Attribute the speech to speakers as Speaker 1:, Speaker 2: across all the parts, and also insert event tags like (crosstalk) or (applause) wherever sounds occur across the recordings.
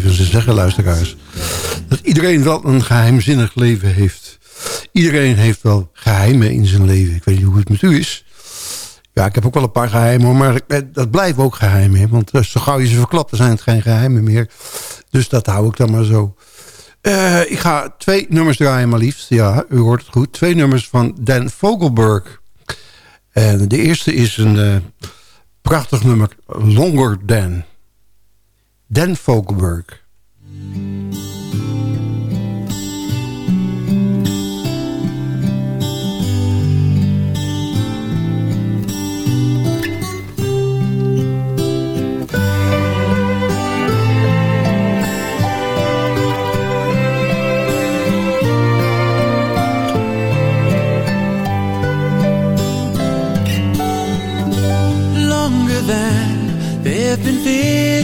Speaker 1: Secret Life.
Speaker 2: En ze zeggen, luisteraars, dat iedereen wel een geheimzinnig leven heeft. Iedereen heeft wel geheimen in zijn leven. Ik weet niet hoe het met u is. Ja, ik heb ook wel een paar geheimen, maar dat blijven ook geheimen. Want eh, zo gauw je ze verklapt, zijn het geen geheimen meer. Dus dat hou ik dan maar zo. Uh, ik ga twee nummers draaien maar liefst. Ja, u hoort het goed. Twee nummers van Dan Vogelberg. En de eerste is een prachtig nummer. Longer Than. Dan Fogelberg.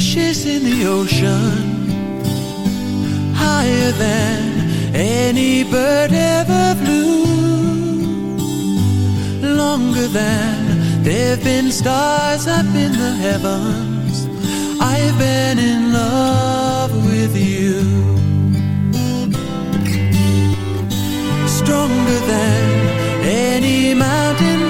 Speaker 3: Fishes in the ocean Higher than any bird ever flew Longer than there've been stars up in the heavens. I've been in love with you. Stronger than any mountain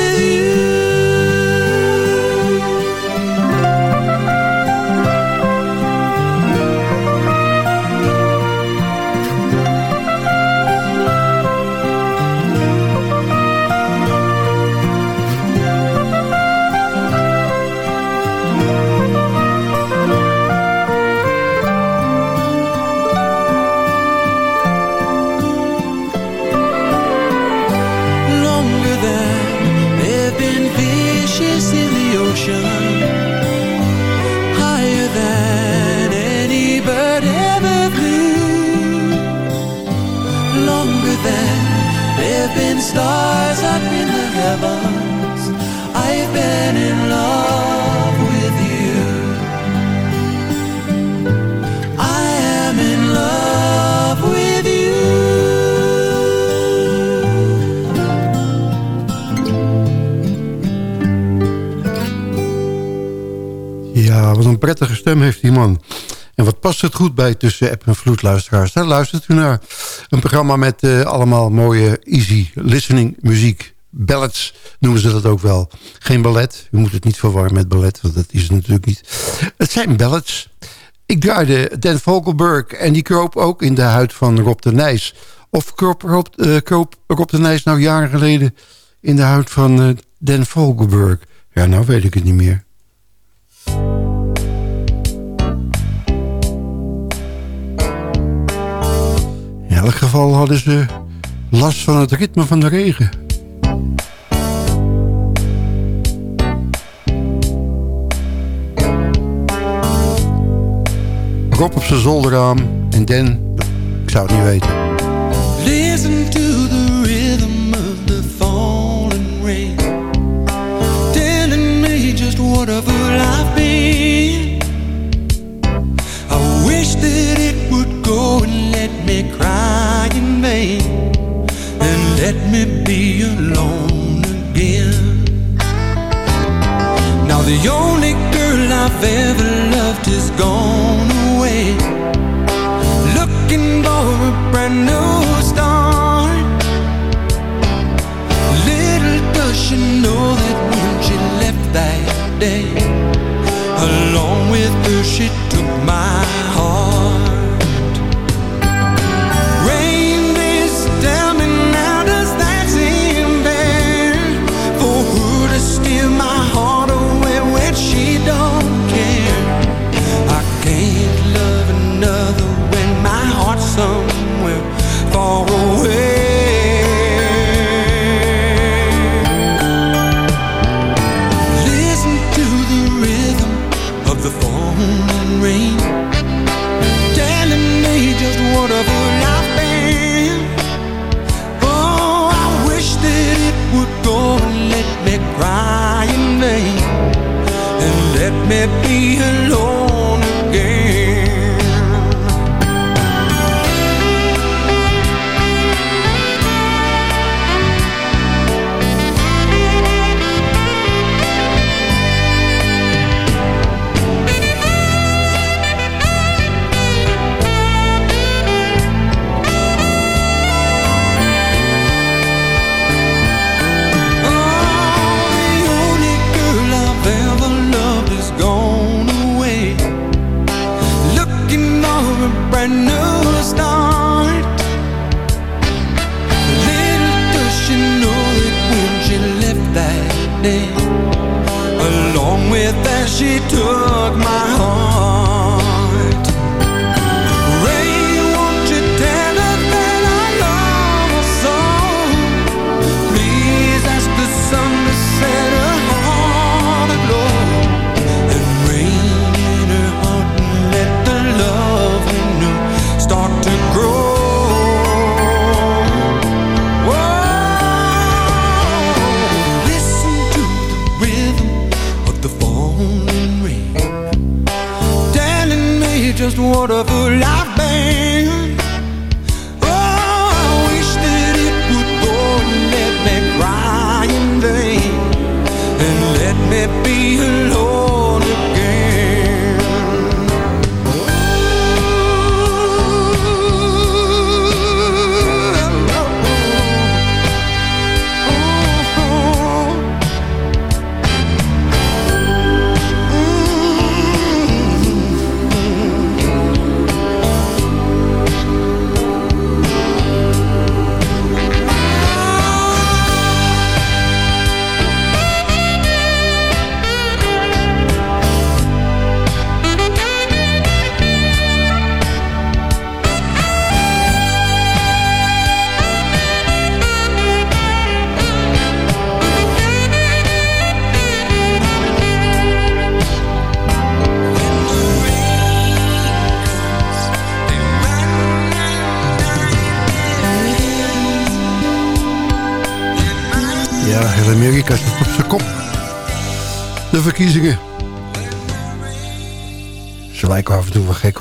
Speaker 2: Prettige stem heeft die man. En wat past het goed bij tussen app en vloedluisteraars. Daar luistert u naar een programma met eh, allemaal mooie easy listening muziek. Ballads noemen ze dat ook wel. Geen ballet. U moet het niet verwarren met ballet, want dat is het natuurlijk niet. Het zijn ballads. Ik draaide Dan Vogelberg en die kroop ook in de huid van Rob de Nijs. Of kroop Rob, eh, de Nijs nou jaren geleden in de huid van eh, Dan Vogelberg? Ja, nou weet ik het niet meer. Elk geval hadden ze last van het ritme van de regen. Rob op zijn zolderraam en Dan, ik zou het niet weten.
Speaker 3: let me be alone again. Now the only girl I've ever loved is gone away. Looking for a brand new start. Little does she know that when she left that day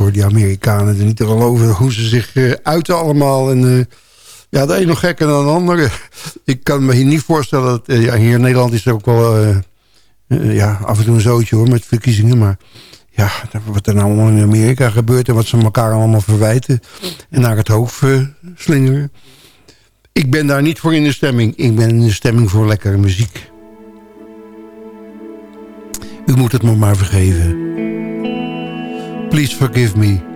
Speaker 4: hoor, die Amerikanen er niet al over hoe ze zich uh, uiten allemaal. En, eh, ja, de een nog gekker dan de andere. (laughs) Ik kan me hier niet voorstellen dat... Eh, ja, hier in Nederland is er ook wel ja, af en toe een zootje hoor, met verkiezingen. Maar ja, wat er nou in Amerika gebeurt... en wat ze elkaar allemaal verwijten en naar het hoofd slingeren. Ik ben daar niet voor in de stemming. Ik ben in de stemming voor lekkere muziek. U moet het me maar vergeven. Please Forgive Me.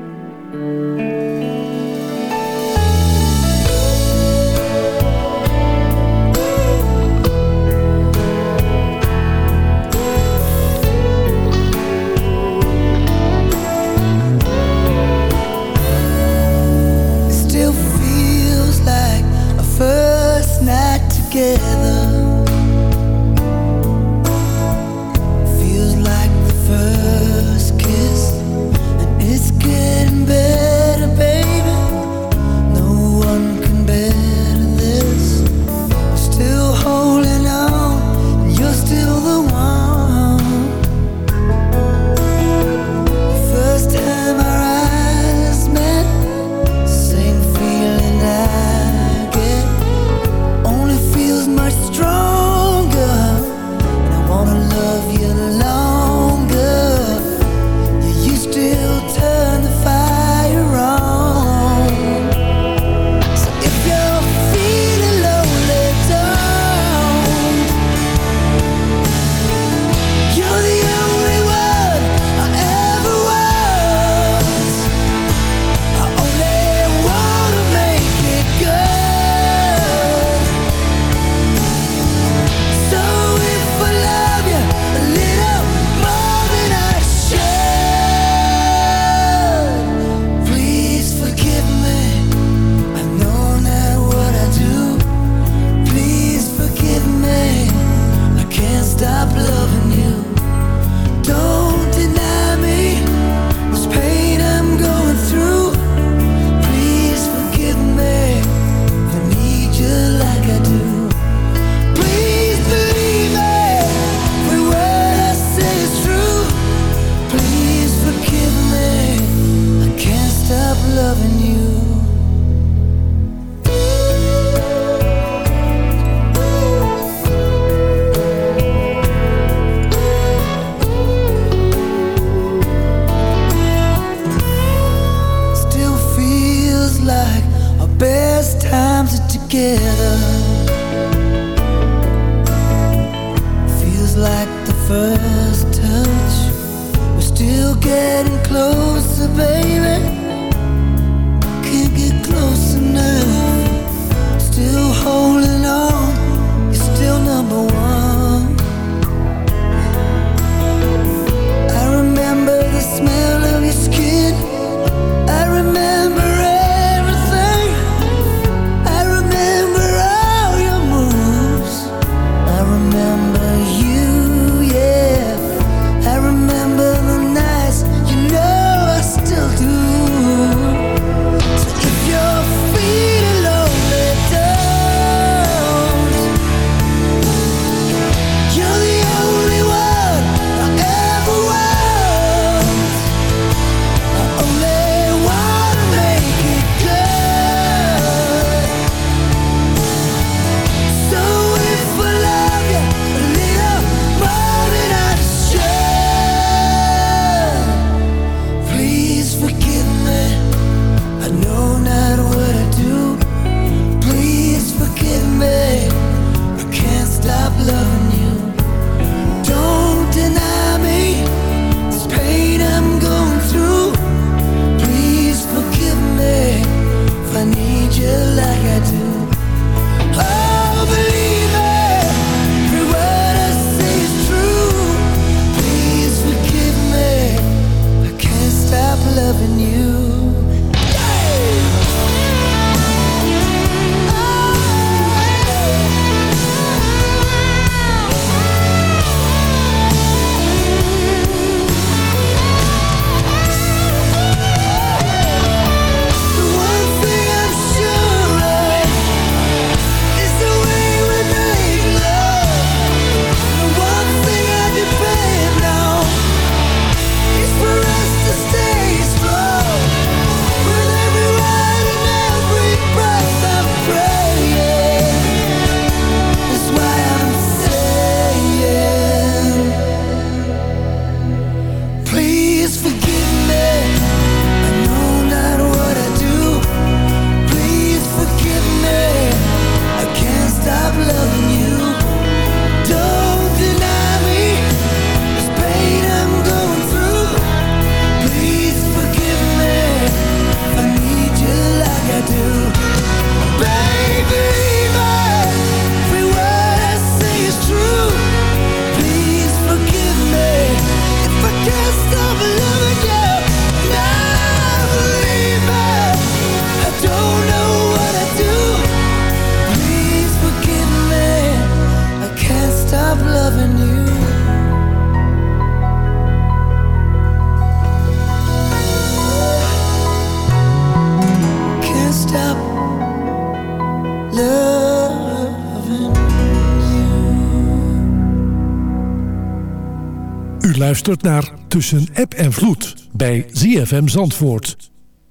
Speaker 5: Luistert naar Tussen App en Vloed bij ZFM Zandvoort.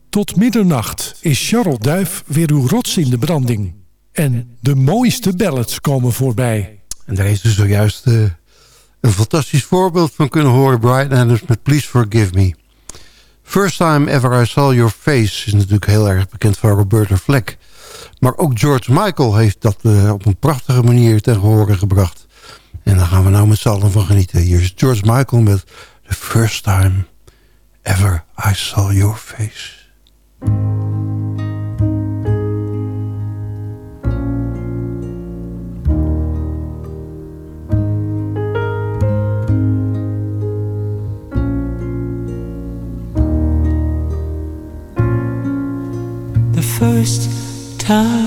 Speaker 5: Tot middernacht is Charles Duif weer uw rots in de branding. En de mooiste ballads komen voorbij.
Speaker 2: En daar is dus zojuist uh, een fantastisch voorbeeld van kunnen horen. Brian Adams met Please Forgive Me. First Time Ever I Saw Your Face is natuurlijk heel erg bekend van Roberta Fleck. Maar ook George Michael heeft dat uh, op een prachtige manier ten gehore gebracht. En daar gaan we nou met z'n allen van genieten. Hier is George Michael met The First Time Ever I Saw Your Face.
Speaker 6: The first time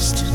Speaker 6: first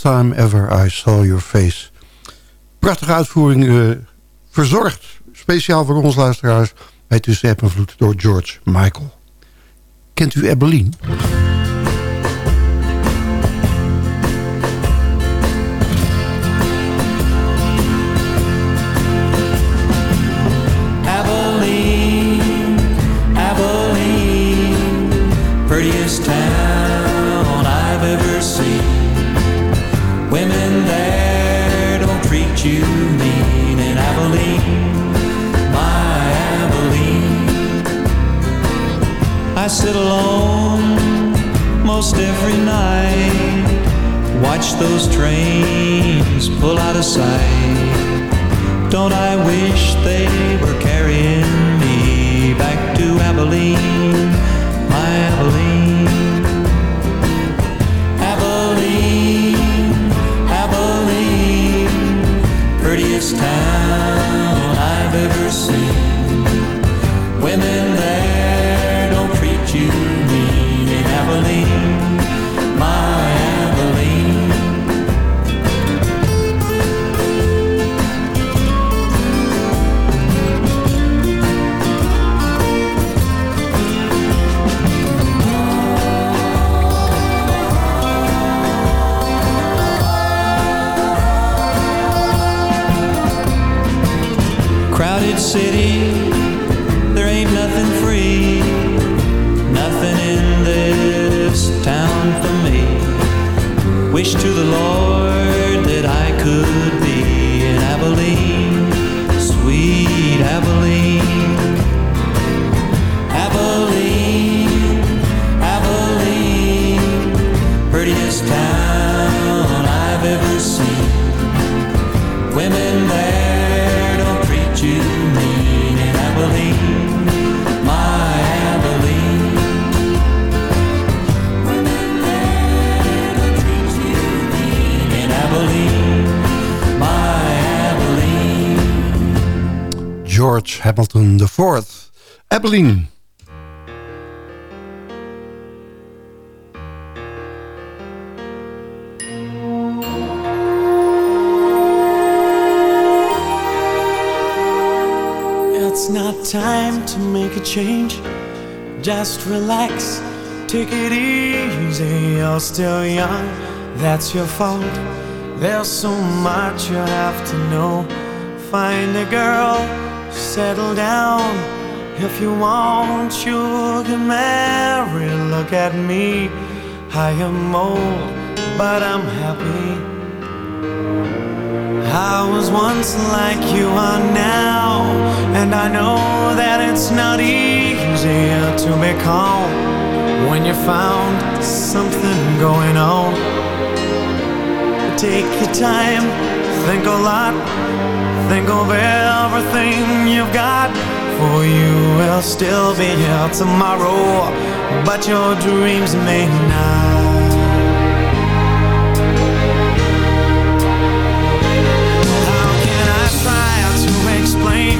Speaker 6: Time ever I
Speaker 2: saw your face. Prachtige uitvoering, uh, verzorgd. Speciaal voor ons luisteraars bij Tussen App en Vloed door George Michael. Kent u
Speaker 7: prettiest town I've ever seen. Women there don't treat you mean in Abilene, my Abilene. I sit alone most every night, watch those trains pull out of sight. Don't I wish they were carrying me back to Abilene? my Abilene. Town I've ever seen. Women there Wish to the Lord
Speaker 2: George Hamilton IV. Abilene.
Speaker 3: It's not time to make a change. Just relax, take it easy. You're still young, that's your fault. There's so much you have to know. Find a girl, settle down. If you want, you can marry. Look at me, I am old, but I'm happy. I was once like you are now, and I know that it's not easy to be calm when you found something going on. Take your time, think a lot, think of everything you've got. For you will still be here tomorrow, but your dreams may not. How can I try to explain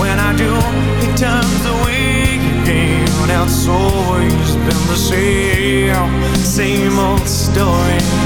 Speaker 3: when I do? It turns away again. It's always been the same, same old story.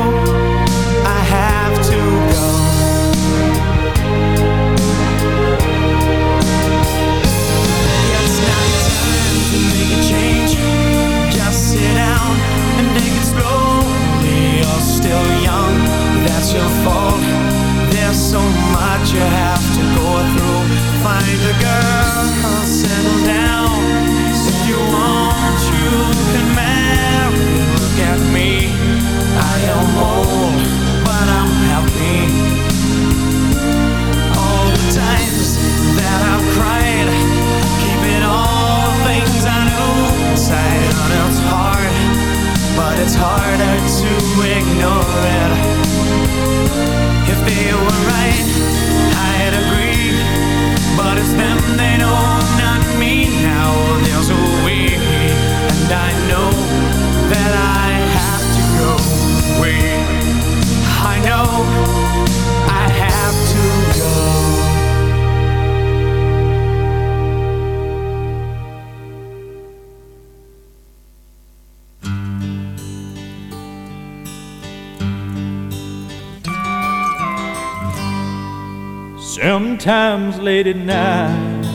Speaker 8: late at night,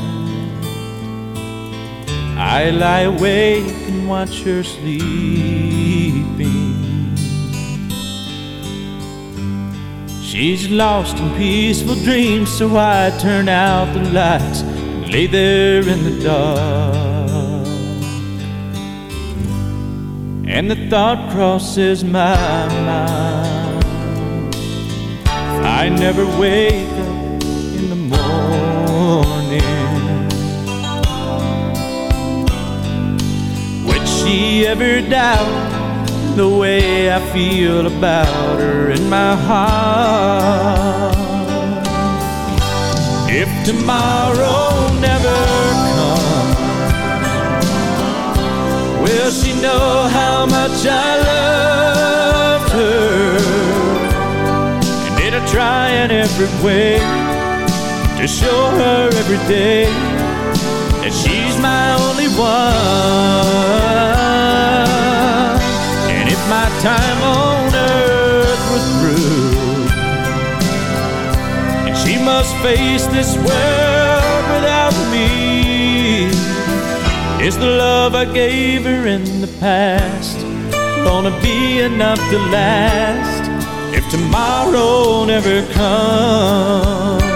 Speaker 8: I lie awake and watch her sleeping. She's lost in peaceful dreams, so I turn out the lights and lay there in the dark. And the thought crosses my mind. I never wake Ever doubt? the way I feel about her in my heart. If tomorrow never comes, will she know how much I loved her? And did I try in every way to show her every day that she's my one? my time on earth was through. And she must face this world without me. Is the love I gave her in the past gonna be enough to last if tomorrow never comes?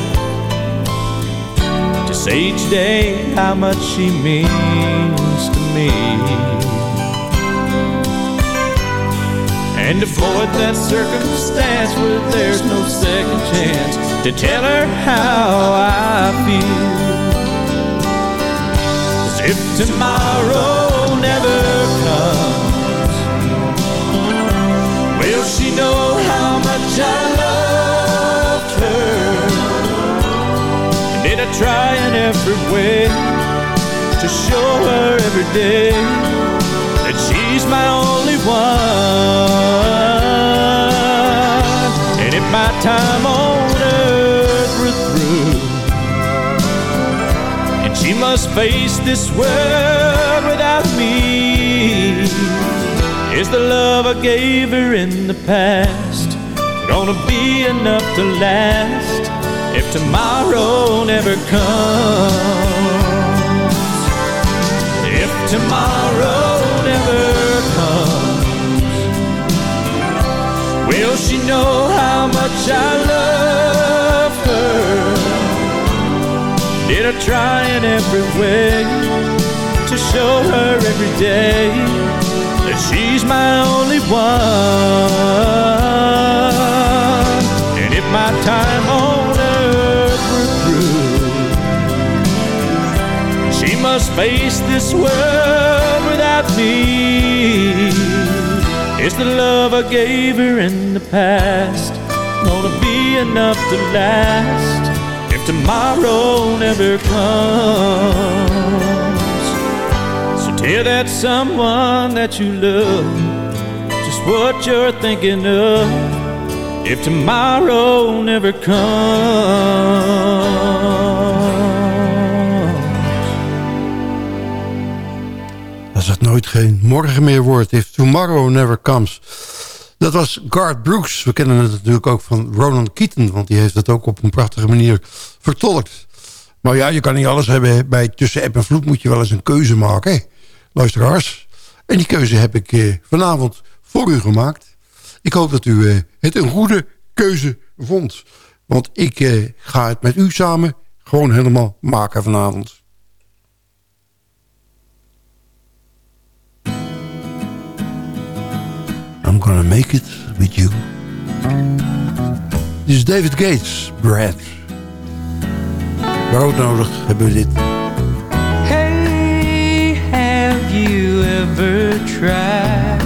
Speaker 8: say each day how much she means to me. and avoid that circumstance where there's no second chance to tell her how I feel. As if tomorrow never comes, will she know how much I loved And did I try in every way to show her every day that she's my only one? And if my time on earth were through. And she must face this world without me. Is the love I gave her in the past gonna be enough to last if tomorrow never comes? If tomorrow never comes, Will she know how much I love her? Did I try in every way to show her every day that she's my only one? And if my time on face this world without me. Is the love I gave her in the past gonna be enough to last if tomorrow never comes? So tell that someone that you love just what you're thinking of if tomorrow never comes.
Speaker 2: Nooit geen morgen meer wordt. If tomorrow never comes. Dat was Garth Brooks. We kennen het natuurlijk ook van Ronan Keaton. Want die heeft het ook op een prachtige manier vertolkt. Maar ja, je kan niet alles hebben. Bij Tussen App en Vloed moet je wel eens een keuze maken. Hè? Luisteraars. En die keuze heb ik eh, vanavond voor u gemaakt. Ik hoop dat u eh, het een goede keuze vond. Want ik eh, ga het met u samen gewoon helemaal maken vanavond. Gonna make it with you. Dit is David Gates, Brad. Brood nodig hebben we dit.
Speaker 6: Hey, have you ever tried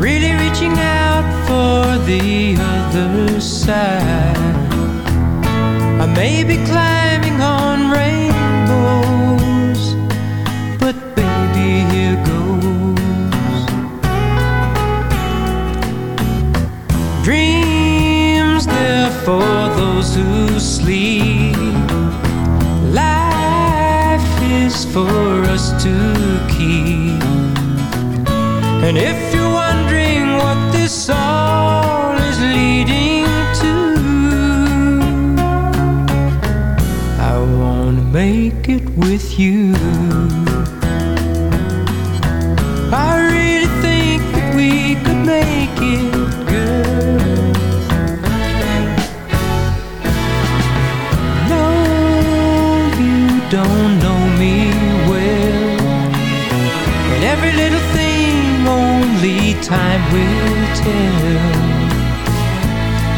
Speaker 6: Really reaching out for the other side maybe climbing for those who sleep. Life is for us to keep. And if you're wondering what this all is leading to, I wanna make it with you. Time will tell.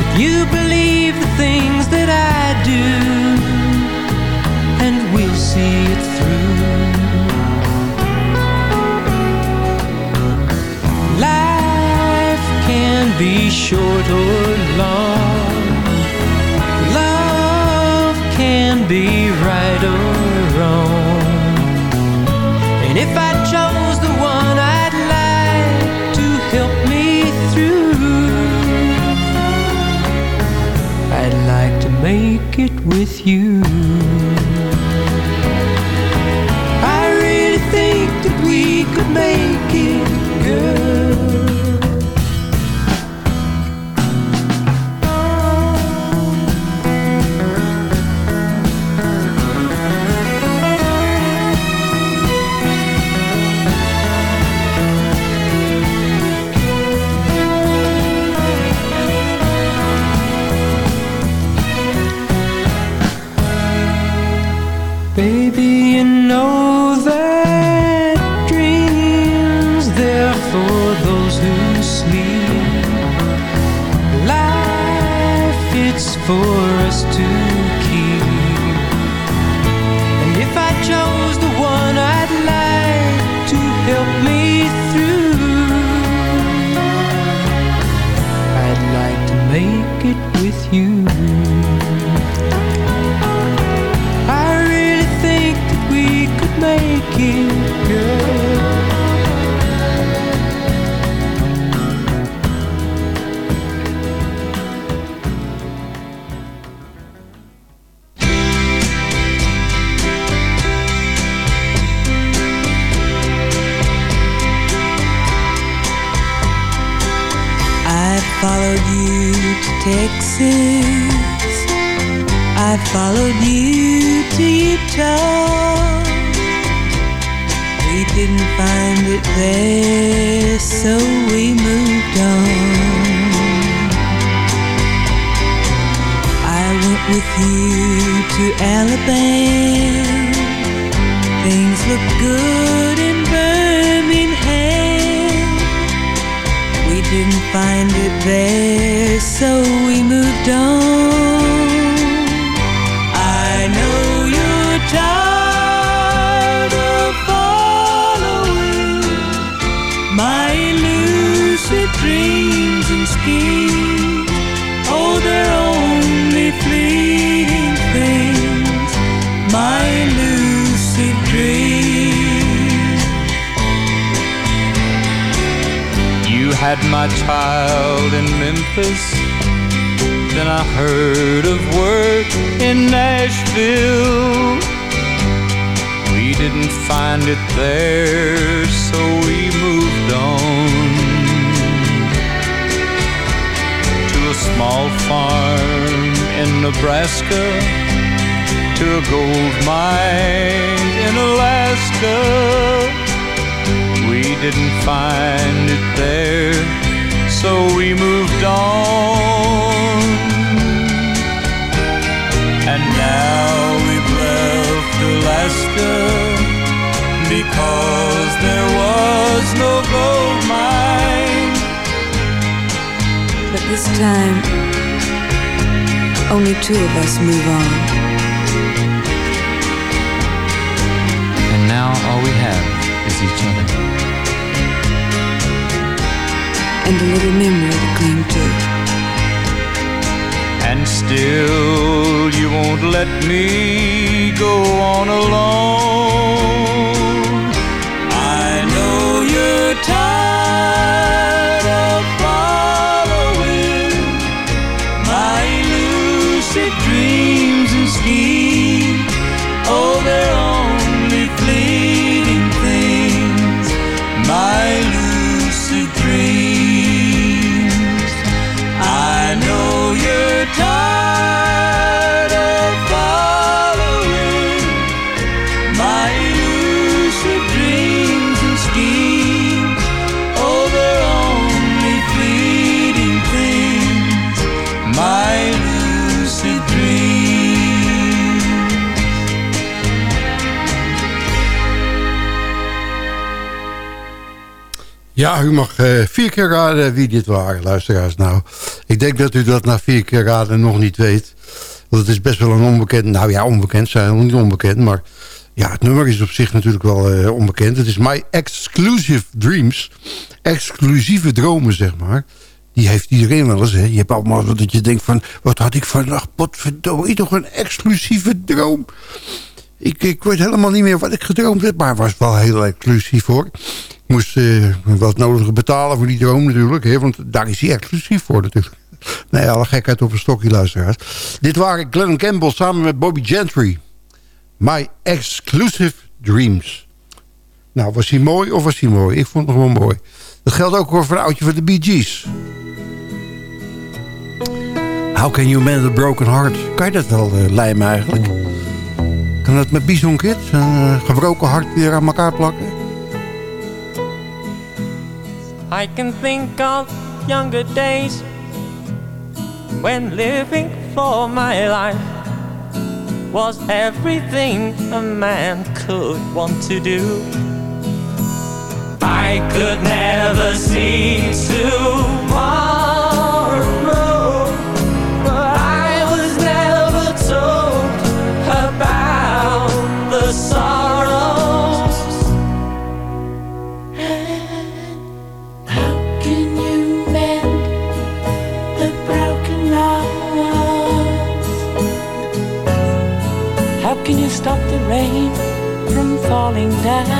Speaker 6: If you believe the things that I do, and we'll see it through. Life can be short or long. Love can be with you.
Speaker 9: Things look good in Birmingham. We didn't find it there, so we moved on. I know you're tired of following my dreams and schemes.
Speaker 7: Had my child in Memphis. Then I heard of work in Nashville. We didn't find it there, so we moved on to a small farm in Nebraska, to a gold mine in Alaska. We didn't find it there, so we moved on. And now we've left Alaska because there was no gold mine.
Speaker 10: But this time, only two of us move on.
Speaker 11: And now all we have is each other.
Speaker 10: And a little memory to cling to.
Speaker 12: And still you won't let me go on alone.
Speaker 7: I know you're
Speaker 2: Ja, u mag eh, vier keer raden wie dit waren, luisteraars. Nou, ik denk dat u dat na vier keer raden nog niet weet. Want het is best wel een onbekend... Nou ja, onbekend zijn, nog niet onbekend. Maar ja, het nummer is op zich natuurlijk wel eh, onbekend. Het is My Exclusive Dreams. Exclusieve dromen, zeg maar. Die heeft iedereen wel eens. Hè. Je hebt allemaal dat je denkt van... Wat had ik vannacht, potverdorie, toch een exclusieve droom. Ik, ik weet helemaal niet meer wat ik gedroomd heb. Maar was wel heel exclusief hoor. Ik moest eh, wat nodig betalen voor die droom natuurlijk. Hè, want daar is hij exclusief voor natuurlijk. Nee, alle gekheid op een stokje luisteraars. Dit waren Glenn Campbell samen met Bobby Gentry. My Exclusive Dreams. Nou, was hij mooi of was hij mooi? Ik vond het gewoon mooi. Dat geldt ook voor een oudje van de Bee Gees. How can you mend a broken heart? Kan je dat wel uh, lijmen eigenlijk? Kan dat met Bison Kids? Een uh, gebroken hart weer aan elkaar plakken?
Speaker 6: I can think of younger days when living for my life was everything a man could want to do. I could never see tomorrow, falling down?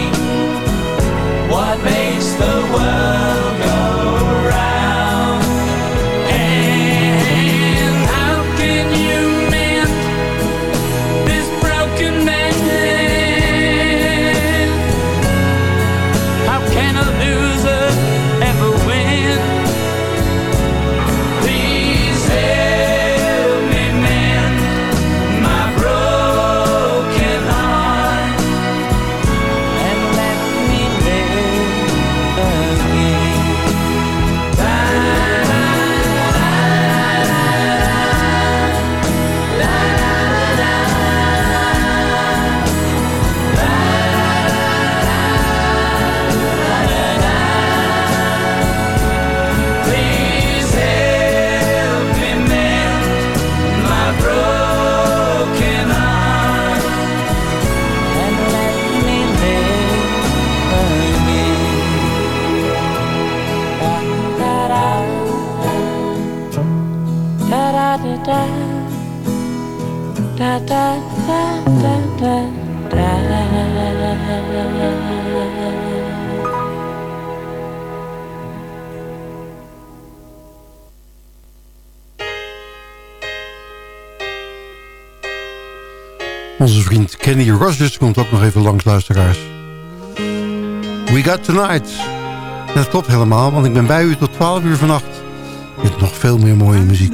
Speaker 13: Kenny Rogers komt ook nog even langs, luisteraars. We Got Tonight. Dat klopt helemaal, want ik ben bij u tot 12 uur vannacht. Met nog veel meer mooie muziek.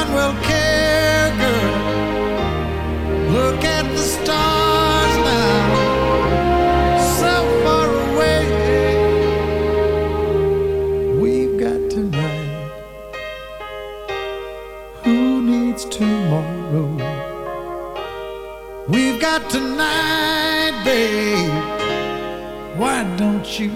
Speaker 14: We've tonight, babe. Why don't you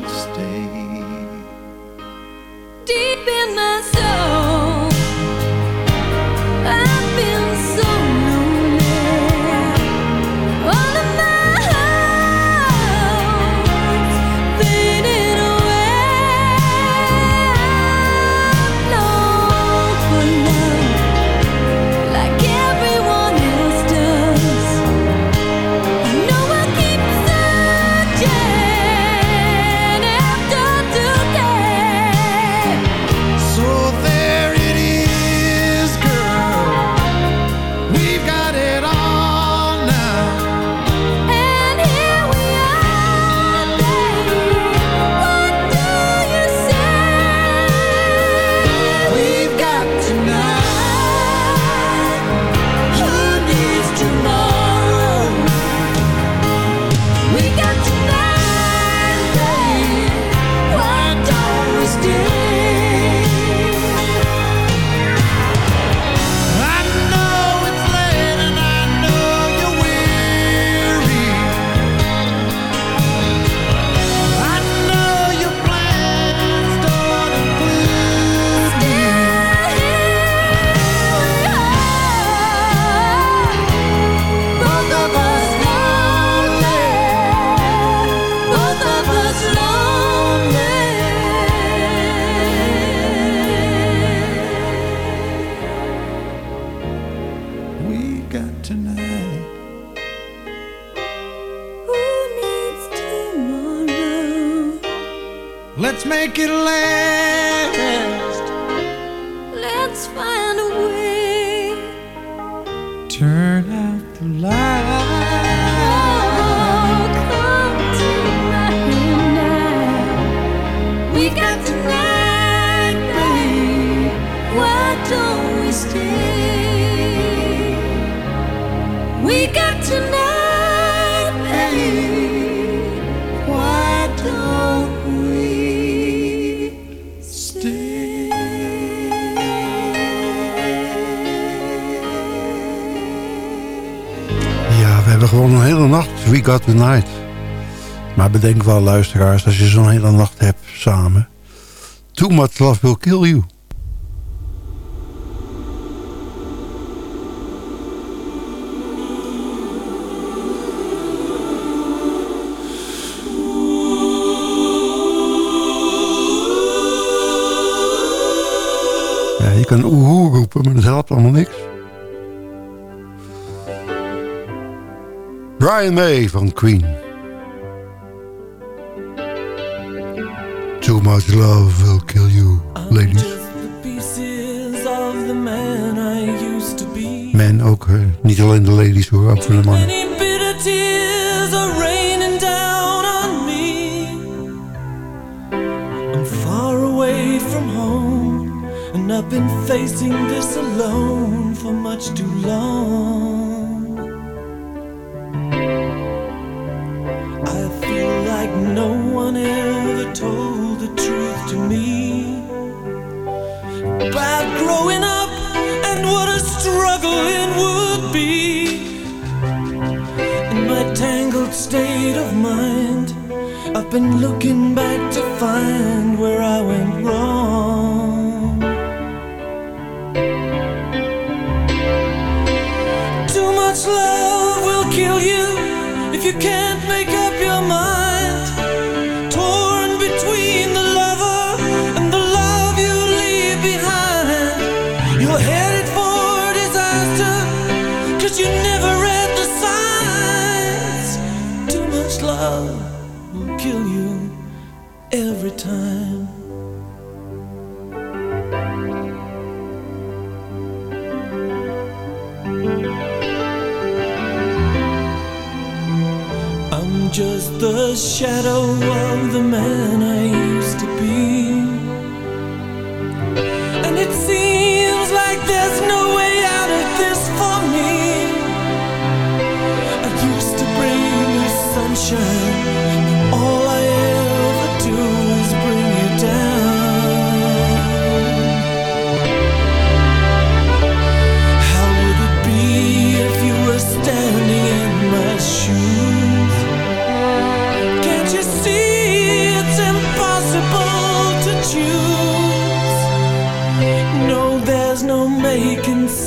Speaker 2: got
Speaker 13: the night. Maar bedenk wel, luisteraars, als je zo'n hele nacht hebt samen. Too much love will kill you. Ja, je kan oehoe roepen, maar dat helpt allemaal niks. Brian May van Queen. Too much love will kill you, ladies.
Speaker 4: Pieces of the man I used to be.
Speaker 13: Men ook, hè. niet alleen de ladies hoor, ook voor de mannen.
Speaker 4: Many bitter tears are raining down on me. I'm far away from home, and I've been facing this alone for much too long. been looking back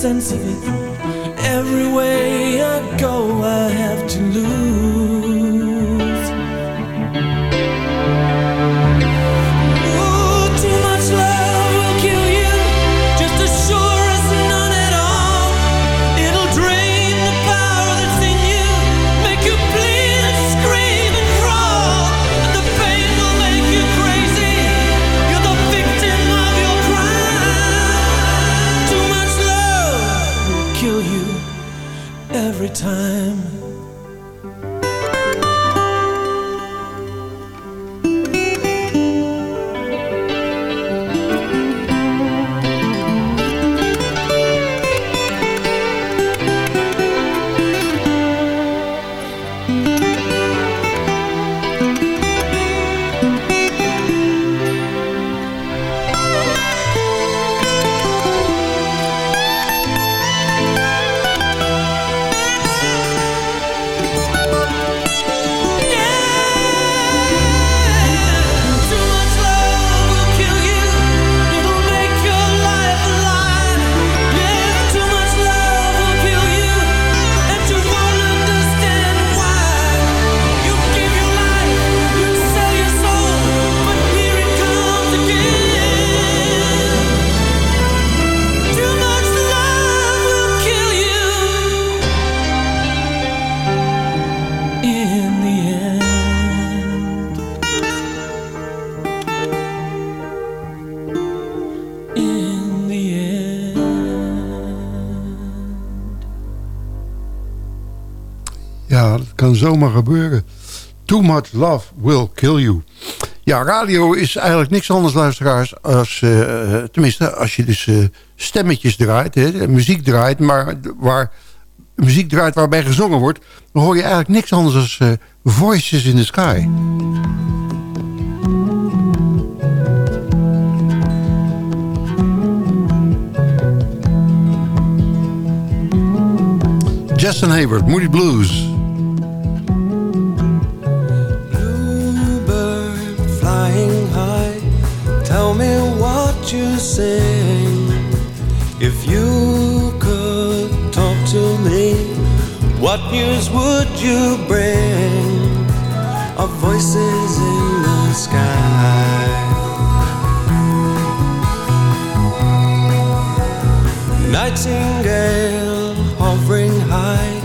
Speaker 4: sense of it.
Speaker 2: kan zomaar gebeuren. Too much love will kill you. Ja, radio is eigenlijk niks anders, luisteraars. Als, eh, tenminste, als je dus eh, stemmetjes draait, hè, muziek draait... maar waar muziek draait waarbij gezongen wordt... dan hoor je eigenlijk niks anders als eh, Voices in the Sky. Justin Hayward, Moody Blues...
Speaker 4: you sing. If you could talk to me, what news would you bring? Of voices in the sky. Nightingale hovering high,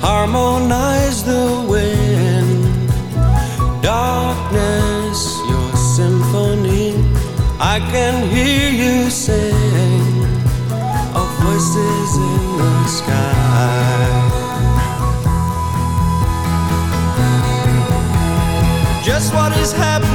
Speaker 4: harmonize the of voices in the sky. Just what is happening?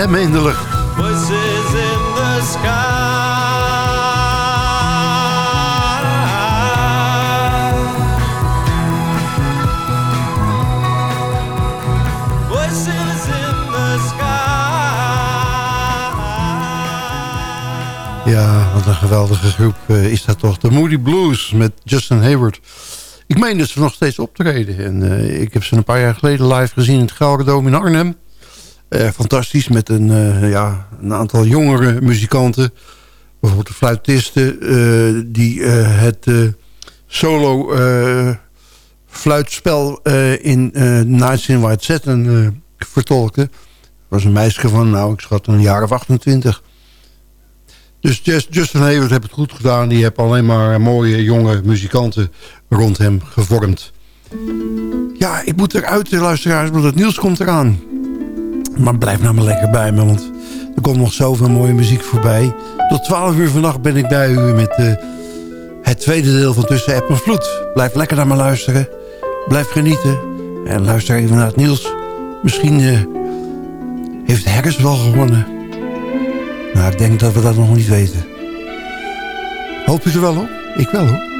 Speaker 2: Stemmen in de lucht.
Speaker 3: Voices in the sky. Voices in the sky.
Speaker 2: Ja, wat een geweldige groep eh, is dat toch. De Moody Blues met Justin Hayward. Ik meen dat ze nog steeds optreden. En eh, ik heb ze een paar jaar geleden live gezien in het Gelredome in Arnhem. Eh, fantastisch, met een, eh, ja, een aantal jongere muzikanten. Bijvoorbeeld de fluitisten eh, die het solo fluitspel in Nights in White eh vertolkte. was een meisje van, nou, ik schat een jaar of 28. Dus Just, Justin Hayward heeft het goed gedaan. Die heeft alleen maar mooie jonge muzikanten rond hem gevormd. Ja, ik moet eruit, luisteraars, want het nieuws komt eraan. Maar blijf nou maar lekker bij me, want er komt nog zoveel mooie muziek voorbij. Tot 12 uur vannacht ben ik bij u met uh, het tweede deel van Tussen App en Vloed. Blijf lekker naar me luisteren. Blijf genieten. En luister even naar het. Misschien uh, heeft Harris wel gewonnen. Nou, ik denk dat we dat nog niet weten. Hoop je er wel op? Ik wel hoor.